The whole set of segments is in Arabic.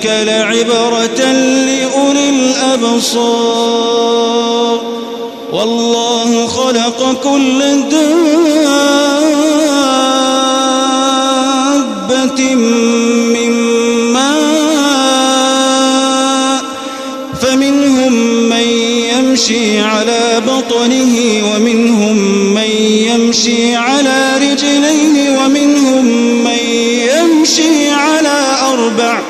ذلك لعبرة لأولي الأبصار. والله خلق كل دابة من ماء فمنهم من يمشي على بطنه ومنهم من يمشي على رجليه ومنهم من يمشي على أربع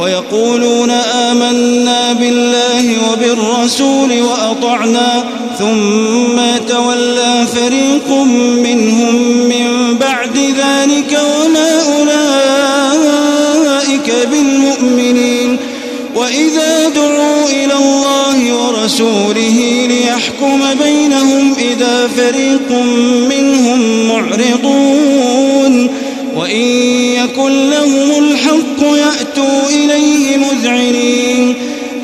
ويقولون آمنا بالله وبالرسول وأطعنا ثم تولى فريق منهم من بعد ذلك وما أولئك بالمؤمنين. وإذا دعوا إلى الله ورسوله ليحكم بينهم إذا فريق منهم معرضون. وإن يكن لهم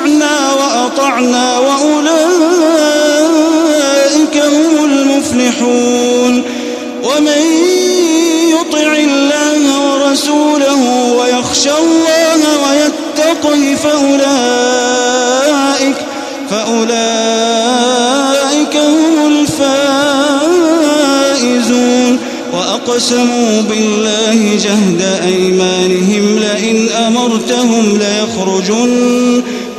سمعنا وأطعنا وأولئك هم المفلحون. ومن يطع الله ورسوله ويخشى الله ويتقه فأولئك فأولئك هم الفائزون. وأقسموا بالله جهد أيمانهم لئن أمرتهم ليخرجن